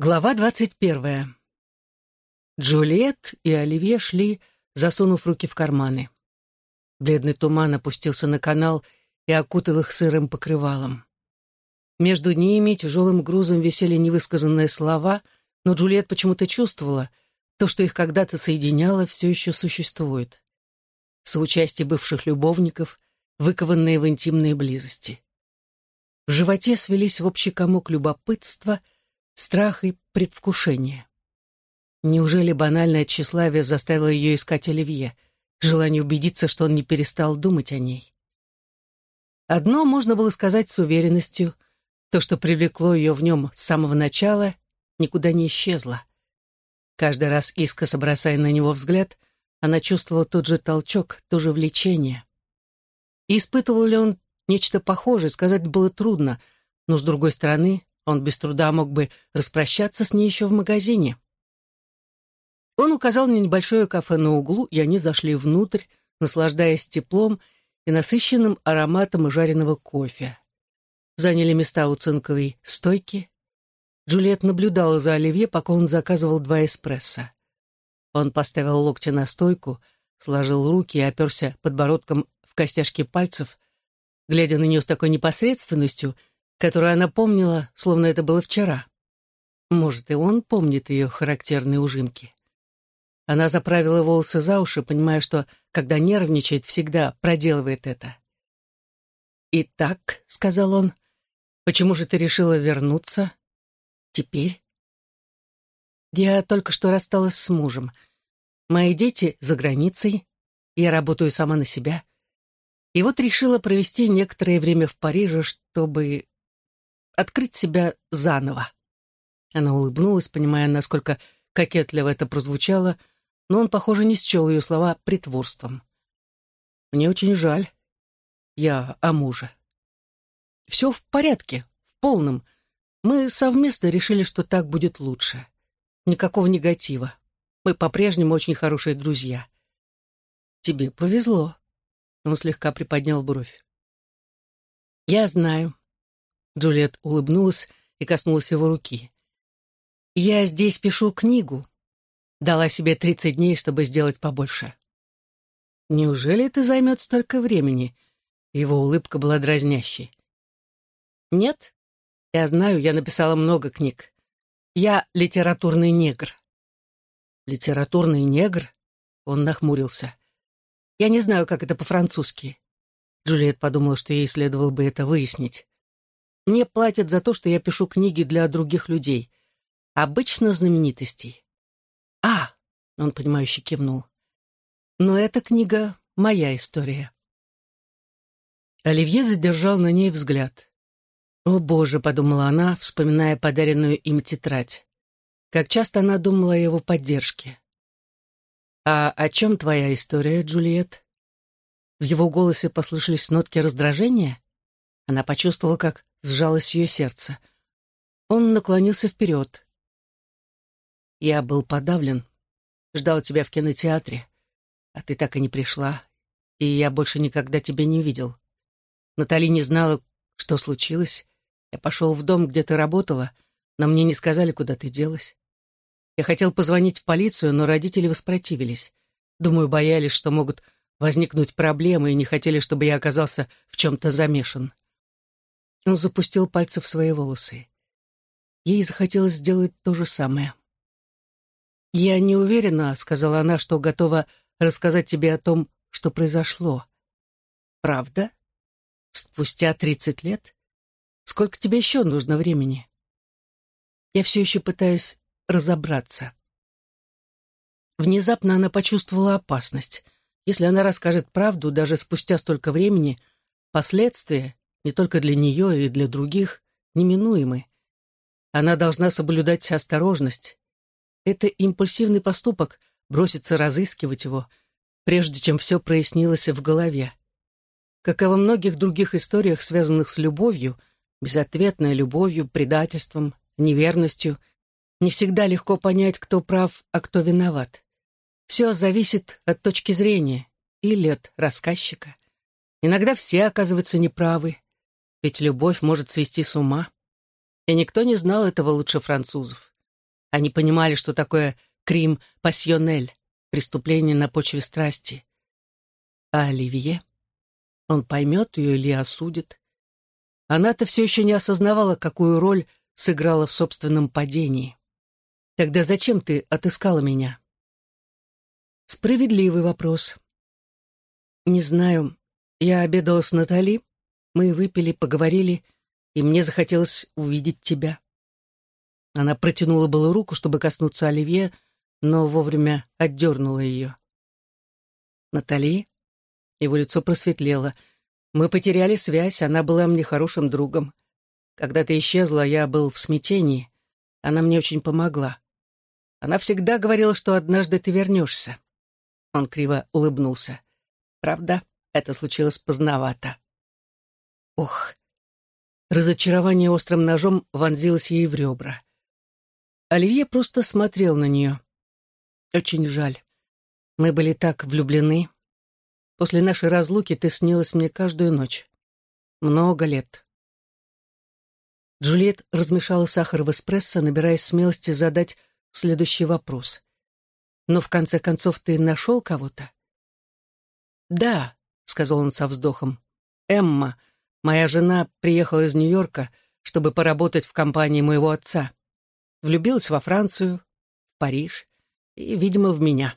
Глава двадцать первая. Джульет и Оливье шли, засунув руки в карманы. Бледный туман опустился на канал и окутал их сырым покрывалом. Между ними тяжелым грузом висели невысказанные слова, но Джульет почему-то чувствовала, то, что их когда-то соединяло, все еще существует. Соучастие бывших любовников, выкованные в интимные близости. В животе свелись в общий комок любопытства — страх и предвкушение. Неужели банальное тщеславие заставило ее искать Оливье, желание убедиться, что он не перестал думать о ней? Одно можно было сказать с уверенностью, то, что привлекло ее в нем с самого начала, никуда не исчезло. Каждый раз искоса бросая на него взгляд, она чувствовала тот же толчок, то же влечение. И испытывал ли он нечто похожее, сказать было трудно, но, с другой стороны, он без труда мог бы распрощаться с ней еще в магазине. Он указал на небольшое кафе на углу, и они зашли внутрь, наслаждаясь теплом и насыщенным ароматом жареного кофе. Заняли места у цинковой стойки. Джульет наблюдала за Оливье, пока он заказывал два эспрессо. Он поставил локти на стойку, сложил руки и оперся подбородком в костяшки пальцев, глядя на нее с такой непосредственностью — которую она помнила, словно это было вчера. Может, и он помнит ее характерные ужимки. Она заправила волосы за уши, понимая, что, когда нервничает, всегда проделывает это. «Итак», — сказал он, — «почему же ты решила вернуться? Теперь?» «Я только что рассталась с мужем. Мои дети за границей, я работаю сама на себя. И вот решила провести некоторое время в Париже, чтобы открыть себя заново. Она улыбнулась, понимая, насколько кокетливо это прозвучало, но он, похоже, не счел ее слова притворством. «Мне очень жаль. Я о муже». «Все в порядке, в полном. Мы совместно решили, что так будет лучше. Никакого негатива. Мы по-прежнему очень хорошие друзья». «Тебе повезло», — он слегка приподнял бровь. «Я знаю. Джульет улыбнулась и коснулась его руки. «Я здесь пишу книгу. Дала себе тридцать дней, чтобы сделать побольше». «Неужели это займет столько времени?» Его улыбка была дразнящей. «Нет, я знаю, я написала много книг. Я литературный негр». «Литературный негр?» Он нахмурился. «Я не знаю, как это по-французски». Джульет подумала, что ей следовало бы это выяснить. Мне платят за то, что я пишу книги для других людей. Обычно знаменитостей. А, он, понимающе кивнул. Но эта книга — моя история. Оливье задержал на ней взгляд. «О, Боже!» — подумала она, вспоминая подаренную им тетрадь. Как часто она думала о его поддержке. «А о чем твоя история, Джульет?» В его голосе послышались нотки раздражения. Она почувствовала, как сжалось ее сердце. Он наклонился вперед. «Я был подавлен, ждал тебя в кинотеатре, а ты так и не пришла, и я больше никогда тебя не видел. Натали не знала, что случилось. Я пошел в дом, где ты работала, но мне не сказали, куда ты делась. Я хотел позвонить в полицию, но родители воспротивились. Думаю, боялись, что могут возникнуть проблемы и не хотели, чтобы я оказался в чем-то замешан. Он запустил пальцы в свои волосы. Ей захотелось сделать то же самое. «Я не уверена», — сказала она, — «что готова рассказать тебе о том, что произошло». «Правда? Спустя тридцать лет? Сколько тебе еще нужно времени?» «Я все еще пытаюсь разобраться». Внезапно она почувствовала опасность. Если она расскажет правду даже спустя столько времени, последствия, не только для нее и для других, неминуемы. Она должна соблюдать осторожность. Это импульсивный поступок — броситься разыскивать его, прежде чем все прояснилось в голове. Как и во многих других историях, связанных с любовью, безответной любовью, предательством, неверностью, не всегда легко понять, кто прав, а кто виноват. Все зависит от точки зрения или от рассказчика. Иногда все оказываются неправы, ведь любовь может свести с ума. И никто не знал этого лучше французов. Они понимали, что такое крим пассионель, преступление на почве страсти. А Оливье? Он поймет ее или осудит? Она-то все еще не осознавала, какую роль сыграла в собственном падении. Тогда зачем ты отыскала меня? Справедливый вопрос. Не знаю. Я обедала с Натали, мы выпили, поговорили, и мне захотелось увидеть тебя. Она протянула было руку, чтобы коснуться Оливье, но вовремя отдернула ее. Натали? Его лицо просветлело. Мы потеряли связь, она была мне хорошим другом. Когда ты исчезла, я был в смятении. Она мне очень помогла. Она всегда говорила, что однажды ты вернешься. Он криво улыбнулся. Правда, это случилось поздновато. Ох. Разочарование острым ножом вонзилось ей в ребра. Оливье просто смотрел на нее. Очень жаль. Мы были так влюблены. После нашей разлуки ты снилась мне каждую ночь. Много лет. Джульет размешала сахар в эспрессо, набираясь смелости задать следующий вопрос. «Но в конце концов ты нашел кого-то?» «Да», — сказал он со вздохом. «Эмма, моя жена, приехала из Нью-Йорка, чтобы поработать в компании моего отца. Влюбилась во Францию, в Париж и, видимо, в меня».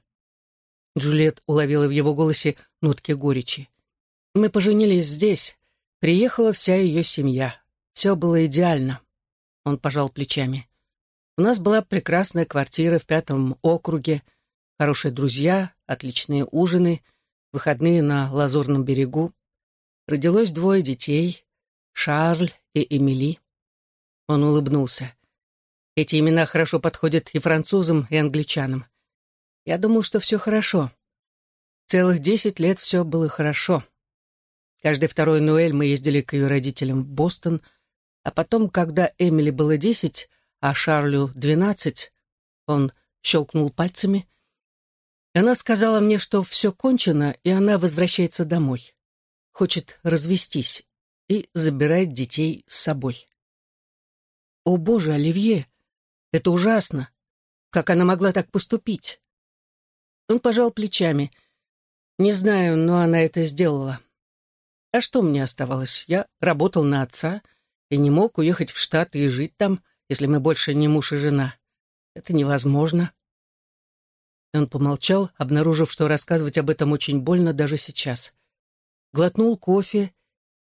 Джульет уловила в его голосе нотки горечи. «Мы поженились здесь. Приехала вся ее семья. Все было идеально». Он пожал плечами. «У нас была прекрасная квартира в пятом округе, хорошие друзья, отличные ужины, выходные на Лазурном берегу. Родилось двое детей — Шарль и Эмили». Он улыбнулся. Эти имена хорошо подходят и французам, и англичанам. Я думал, что все хорошо. Целых десять лет все было хорошо. Каждый второй Ноэль мы ездили к ее родителям в Бостон, а потом, когда Эмили было десять, а Шарлю двенадцать, он щелкнул пальцами, она сказала мне, что все кончено, и она возвращается домой. Хочет развестись и забирает детей с собой. О, Боже, Оливье, это ужасно. Как она могла так поступить? Он пожал плечами. Не знаю, но она это сделала. А что мне оставалось? Я работал на отца и не мог уехать в Штаты и жить там, если мы больше не муж и жена. Это невозможно. Он помолчал, обнаружив, что рассказывать об этом очень больно даже сейчас. Глотнул кофе,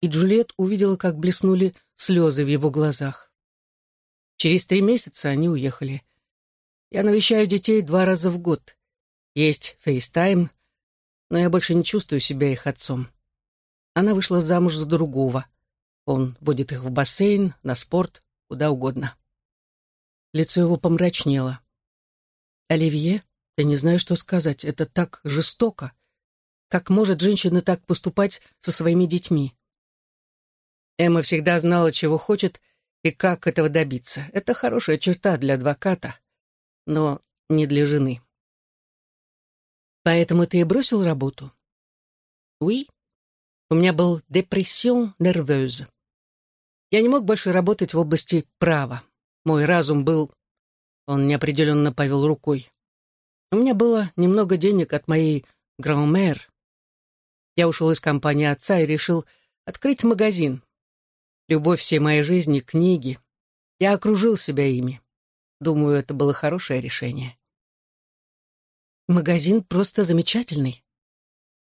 и Джульет увидела, как блеснули слезы в его глазах. Через три месяца они уехали. Я навещаю детей два раза в год. Есть FaceTime, но я больше не чувствую себя их отцом. Она вышла замуж за другого. Он водит их в бассейн, на спорт, куда угодно. Лицо его помрачнело. «Оливье, я не знаю, что сказать. Это так жестоко. Как может женщина так поступать со своими детьми?» Эмма всегда знала, чего хочет и как этого добиться. Это хорошая черта для адвоката, но не для жены. Поэтому ты и бросил работу? Oui. У меня был депрессион нервёз. Я не мог больше работать в области права. Мой разум был... Он неопределенно повел рукой. У меня было немного денег от моей гран-мэр. Я ушел из компании отца и решил открыть магазин. Любовь всей моей жизни — книги. Я окружил себя ими. Думаю, это было хорошее решение. Магазин просто замечательный.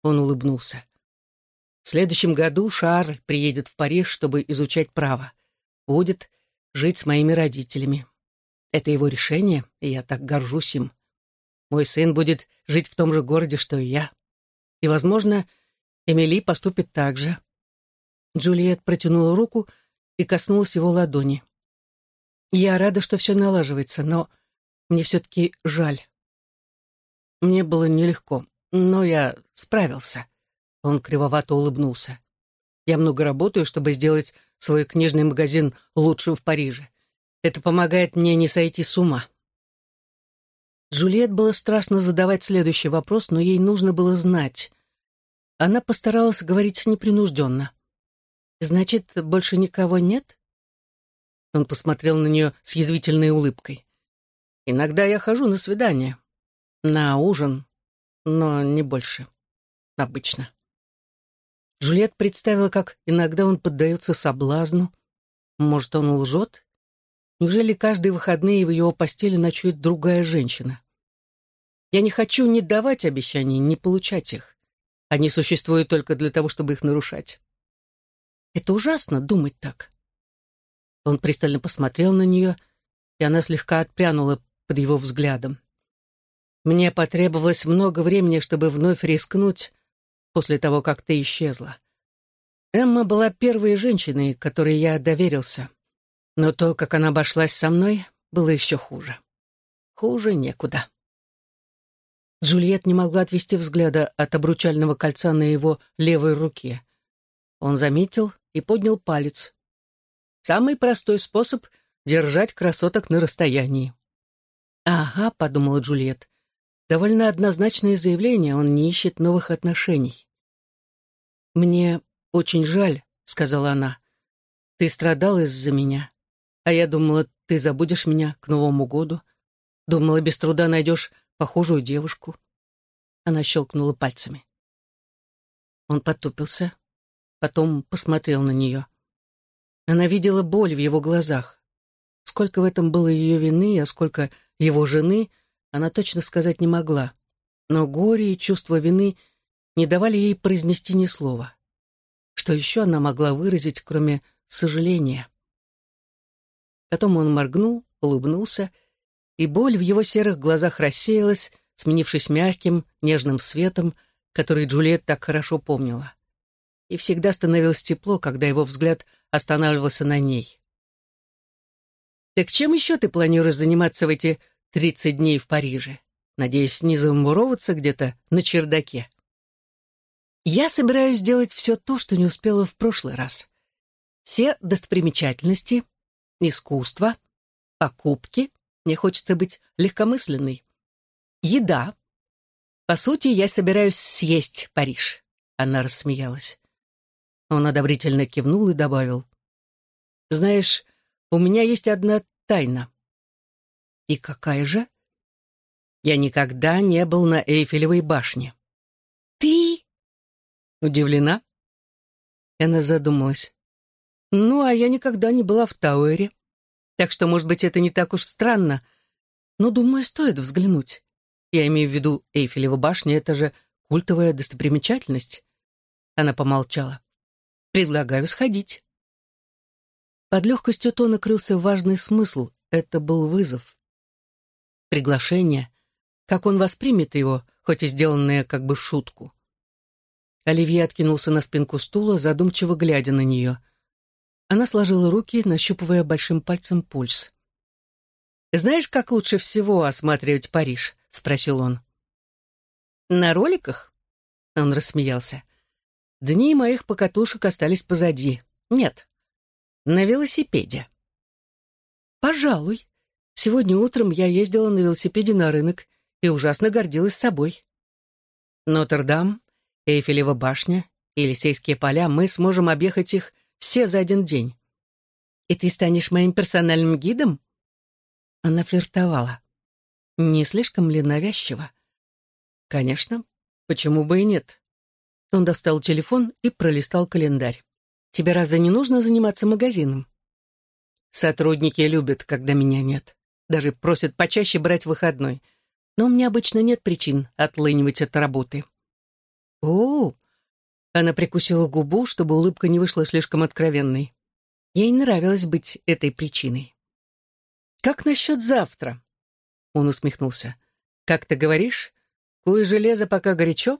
Он улыбнулся. В следующем году Шарль приедет в Париж, чтобы изучать право. Будет жить с моими родителями. Это его решение, и я так горжусь им. Мой сын будет жить в том же городе, что и я. И, возможно, Эмили поступит так же. Джульет протянула руку и коснулась его ладони. Я рада, что все налаживается, но мне все-таки жаль. Мне было нелегко, но я справился. Он кривовато улыбнулся. Я много работаю, чтобы сделать свой книжный магазин лучшим в Париже. Это помогает мне не сойти с ума. Джульет было страшно задавать следующий вопрос, но ей нужно было знать. Она постаралась говорить непринужденно. «Значит, больше никого нет?» Он посмотрел на нее с язвительной улыбкой. Иногда я хожу на свидание, на ужин, но не больше. Обычно. Джульет представила, как иногда он поддается соблазну. Может, он лжет? Неужели каждые выходные в его постели ночует другая женщина? Я не хочу ни давать обещаний, ни получать их. Они существуют только для того, чтобы их нарушать. Это ужасно думать так. Он пристально посмотрел на нее, и она слегка отпрянула под его взглядом. Мне потребовалось много времени, чтобы вновь рискнуть после того, как ты исчезла. Эмма была первой женщиной, которой я доверился. Но то, как она обошлась со мной, было еще хуже. Хуже некуда. Джульет не могла отвести взгляда от обручального кольца на его левой руке. Он заметил и поднял палец. Самый простой способ держать красоток на расстоянии. «Ага», — подумала Джульет, — «довольно однозначное заявление, он не ищет новых отношений». «Мне очень жаль», — сказала она. «Ты страдал из-за меня, а я думала, ты забудешь меня к Новому году. Думала, без труда найдешь похожую девушку». Она щелкнула пальцами. Он потупился, потом посмотрел на нее. Она видела боль в его глазах. Сколько в этом было ее вины, а сколько его жены, она точно сказать не могла. Но горе и чувство вины не давали ей произнести ни слова. Что еще она могла выразить, кроме сожаления? Потом он моргнул, улыбнулся, боль в его серых глазах рассеялась, сменившись мягким, нежным светом, который Джульет так хорошо помнила. И всегда становилось тепло, когда его взгляд останавливался на ней. «Так чем еще ты планируешь заниматься в эти тридцать дней в Париже? Надеюсь, не замуроваться где-то на чердаке?» «Я собираюсь сделать все то, что не успела в прошлый раз. Все достопримечательности, искусство, покупки. Мне хочется быть легкомысленной. Еда. По сути, я собираюсь съесть Париж». Она рассмеялась. Он одобрительно кивнул и добавил. «Знаешь, у меня есть одна тайна». «И какая же?» «Я никогда не был на Эйфелевой башне». «Ты?» «Удивлена?» Она задумалась. «Ну, а я никогда не была в Тауэре. Так что, может быть, это не так уж странно. Но, думаю, стоит взглянуть. Я имею в виду Эйфелева башня, это же культовая достопримечательность». Она помолчала. Предлагаю сходить. Под легкостью тона крылся важный смысл. Это был вызов. Приглашение. Как он воспримет его, хоть и сделанное как бы в шутку. Оливье откинулся на спинку стула, задумчиво глядя на нее. Она сложила руки, нащупывая большим пальцем пульс. «Знаешь, как лучше всего осматривать Париж?» — спросил он. «На роликах?» Он рассмеялся. Дни моих покатушек остались позади. Нет, на велосипеде. Пожалуй. Сегодня утром я ездила на велосипеде на рынок и ужасно гордилась собой. Нотр-Дам, Эйфелева башня, Елисейские поля, мы сможем объехать их все за один день. И ты станешь моим персональным гидом? Она флиртовала. Не слишком ли навязчиво? Конечно, почему бы и нет? Он достал телефон и пролистал календарь. «Тебе разве не нужно заниматься магазином?» «Сотрудники любят, когда меня нет. Даже просят почаще брать выходной. Но у меня обычно нет причин отлынивать от работы». «О!» Она прикусила губу, чтобы улыбка не вышла слишком откровенной. Ей нравилось быть этой причиной. «Как насчет завтра?» Он усмехнулся. «Как ты говоришь, кое железо пока горячо?»